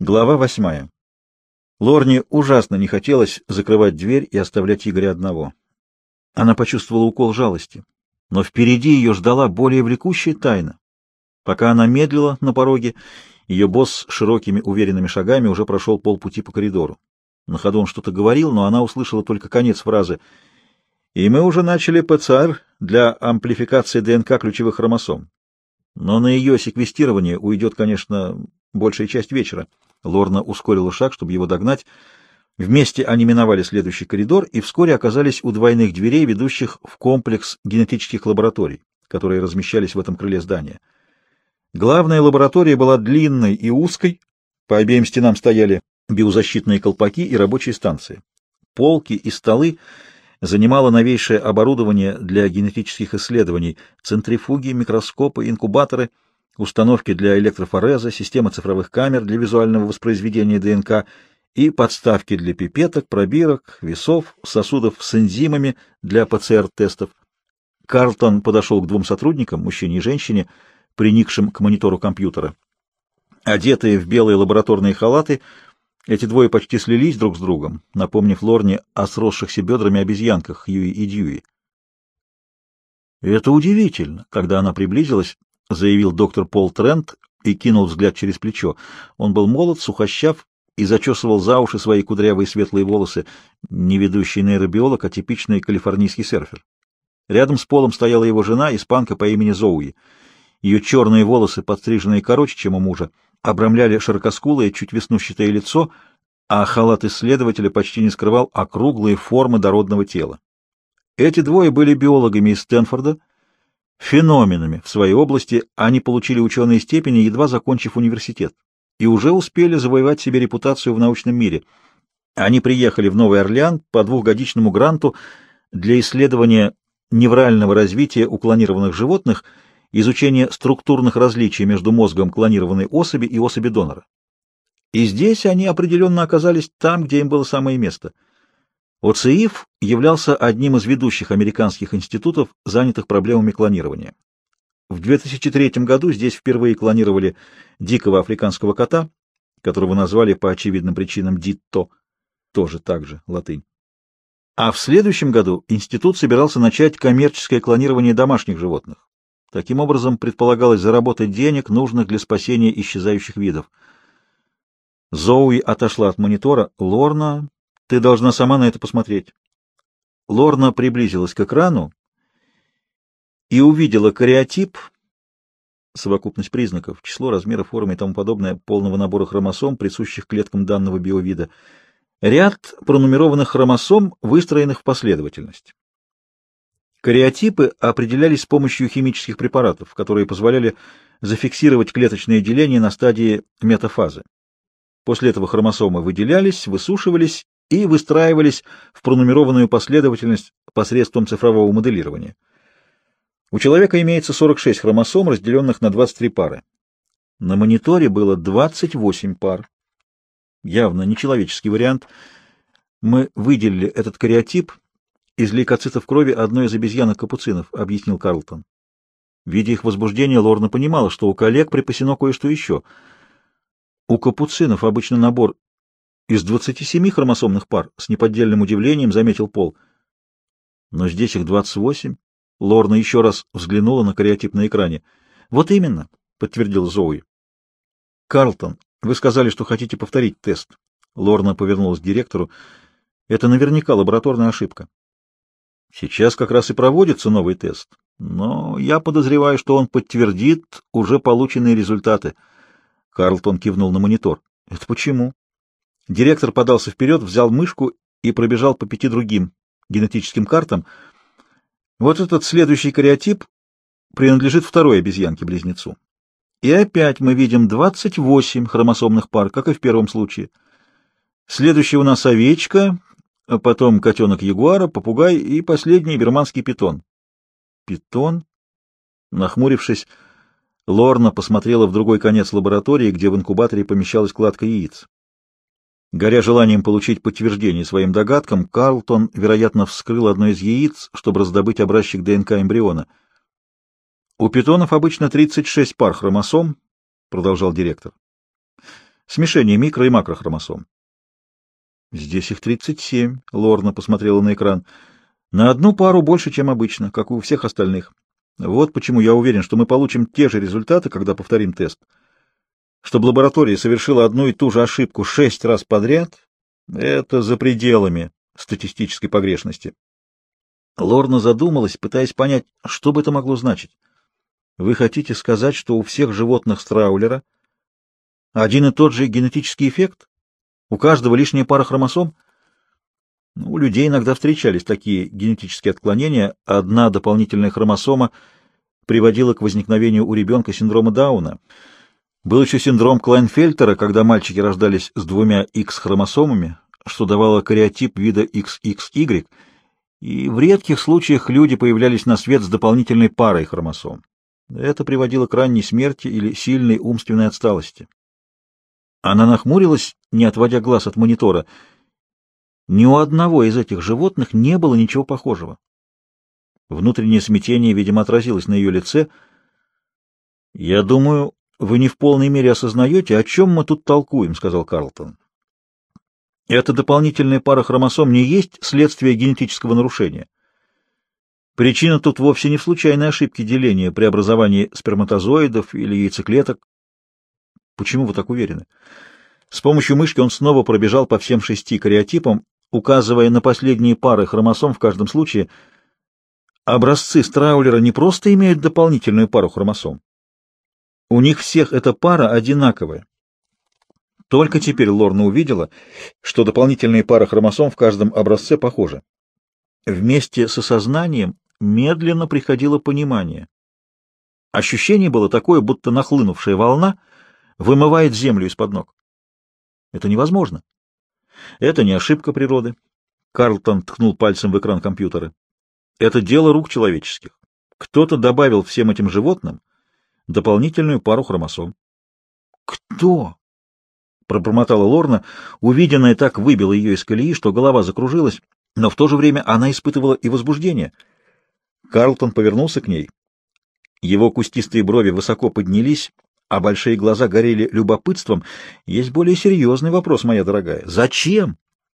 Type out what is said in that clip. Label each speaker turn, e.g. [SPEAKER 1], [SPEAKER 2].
[SPEAKER 1] Глава восьмая. Лорне ужасно не хотелось закрывать дверь и оставлять Игоря одного. Она почувствовала укол жалости, но впереди ее ждала более влекущая тайна. Пока она медлила на пороге, ее босс широкими уверенными шагами уже прошел полпути по коридору. На ходу он что-то говорил, но она услышала только конец фразы «И мы уже начали ПЦР для амплификации ДНК ключевых хромосом. Но на ее секвестирование уйдет, конечно, большая часть вечера». Лорна ускорила шаг, чтобы его догнать. Вместе они миновали следующий коридор и вскоре оказались у двойных дверей, ведущих в комплекс генетических лабораторий, которые размещались в этом крыле здания. Главная лаборатория была длинной и узкой, по обеим стенам стояли биозащитные колпаки и рабочие станции. Полки и столы занимало новейшее оборудование для генетических исследований, центрифуги, микроскопы, инкубаторы — установки для электрофореза, система цифровых камер для визуального воспроизведения ДНК и подставки для пипеток, пробирок, весов, сосудов с энзимами для ПЦР-тестов. Карлтон подошел к двум сотрудникам, мужчине и женщине, приникшим к монитору компьютера. Одетые в белые лабораторные халаты, эти двое почти слились друг с другом, напомнив Лорне о сросшихся бедрами обезьянках Хьюи и Дьюи. Это удивительно. Когда она приблизилась, — заявил доктор Пол Трент и кинул взгляд через плечо. Он был молод, сухощав и зачесывал за уши свои кудрявые светлые волосы, не ведущий нейробиолог, а типичный калифорнийский серфер. Рядом с Полом стояла его жена, испанка по имени Зоуи. Ее черные волосы, подстриженные короче, чем у мужа, обрамляли широкоскулое, чуть веснущатое лицо, а халат исследователя почти не скрывал округлые формы дородного тела. Эти двое были биологами из Стэнфорда, феноменами в своей области, они получили ученые степени, едва закончив университет, и уже успели завоевать себе репутацию в научном мире. Они приехали в Новый Орлеан по двухгодичному гранту для исследования неврального развития у клонированных животных, изучения структурных различий между мозгом клонированной особи и особи донора. И здесь они определенно оказались там, где им было самое место — ОЦИФ являлся одним из ведущих американских институтов, занятых проблемами клонирования. В 2003 году здесь впервые клонировали дикого африканского кота, которого назвали по очевидным причинам Дитто, тоже так же, латынь. А в следующем году институт собирался начать коммерческое клонирование домашних животных. Таким образом, предполагалось заработать денег, нужных для спасения исчезающих видов. Зоуи отошла от монитора. Лорна ты должна сама на это посмотреть. Лорна приблизилась к экрану и увидела кариотип, совокупность признаков, число, размеры, формы и тому подобное полного набора хромосом, присущих клеткам данного биовида, ряд пронумерованных хромосом, выстроенных в последовательность. Кариотипы определялись с помощью химических препаратов, которые позволяли зафиксировать клеточное деление на стадии метафазы. После этого хромосомы выделялись, высушивались и выстраивались в пронумерованную последовательность посредством цифрового моделирования. У человека имеется 46 хромосом, разделенных на 23 пары. На мониторе было 28 пар. Явно нечеловеческий вариант. Мы выделили этот кариотип из лейкоцитов крови одной из обезьянок-капуцинов, объяснил Карлтон. Видя их возбуждение, Лорна понимала, что у коллег припасено кое-что еще. У капуцинов обычно набор из 27 хромосомных пар, с неподдельным удивлением заметил Пол. Но здесь их 28. Лорна еще раз взглянула на кариотип на экране. Вот именно, подтвердил Зоуи. Карлтон, вы сказали, что хотите повторить тест. Лорна повернулась к директору. Это наверняка лабораторная ошибка. Сейчас как раз и проводится новый тест, но я подозреваю, что он подтвердит уже полученные результаты. Карлтон кивнул на монитор. Это почему? Директор подался вперед, взял мышку и пробежал по пяти другим генетическим картам. Вот этот следующий кариотип принадлежит второй обезьянке-близнецу. И опять мы видим 28 хромосомных пар, как и в первом случае. Следующий у нас овечка, потом котенок ягуара, попугай и последний берманский питон. Питон? Нахмурившись, Лорна посмотрела в другой конец лаборатории, где в инкубаторе помещалась кладка яиц. Горя желанием получить подтверждение своим догадкам, Карлтон, вероятно, вскрыл одно из яиц, чтобы раздобыть образчик ДНК эмбриона. «У питонов обычно 36 пар хромосом», — продолжал директор. Смешение микро- и макрохромосом. Здесь их 37, Лорна посмотрела на экран. На одну пару больше, чем обычно, как у всех остальных. Вот почему я уверен, что мы получим те же результаты, когда повторим тест. Чтобы лаборатория совершила одну и ту же ошибку шесть раз подряд, это за пределами статистической погрешности. Лорна задумалась, пытаясь понять, что бы это могло значить. Вы хотите сказать, что у всех животных страулера один и тот же генетический эффект? У каждого лишняя пара хромосом? Ну, у людей иногда встречались такие генетические отклонения. Одна дополнительная хромосома приводила к возникновению у ребенка синдрома Дауна. Был еще синдром Клайнфельтера, когда мальчики рождались с двумя X-хромосомами, что давало кариотип вида XXY, и в редких случаях люди появлялись на свет с дополнительной парой хромосом. Это приводило к ранней смерти или сильной умственной отсталости. Она нахмурилась, не отводя глаз от монитора. Ни у одного из этих животных не было ничего похожего. Внутреннее смятение, видимо, отразилось на ее лице. «Я думаю, вы не в полной мере осознаете, о чем мы тут толкуем», — сказал Карлтон. «Эта дополнительная пара хромосом не есть следствие генетического нарушения. Причина тут вовсе не в случайной ошибке деления при образовании сперматозоидов или яйцеклеток. Почему вы так уверены? С помощью мышки он снова пробежал по всем шести кариотипам, указывая на последние пары хромосом в каждом случае. Образцы Страулера не просто имеют дополнительную пару хромосом. У них всех эта пара одинаковая. Только теперь Лорна увидела, что дополнительные пары хромосом в каждом образце похожи. Вместе с осознанием медленно приходило понимание. Ощущение было такое, будто нахлынувшая волна вымывает землю из-под ног. Это невозможно. Это не ошибка природы. Карлтон ткнул пальцем в экран компьютера. Это дело рук человеческих. Кто-то добавил всем этим животным дополнительную пару хромосом. Кто? пробормотала Лорна. Увиденное так выбило ее из колеи, что голова закружилась, но в то же время она испытывала и возбуждение — Карлтон повернулся к ней. Его кустистые брови высоко поднялись, а большие глаза горели любопытством. Есть более серьезный вопрос, моя дорогая. Зачем?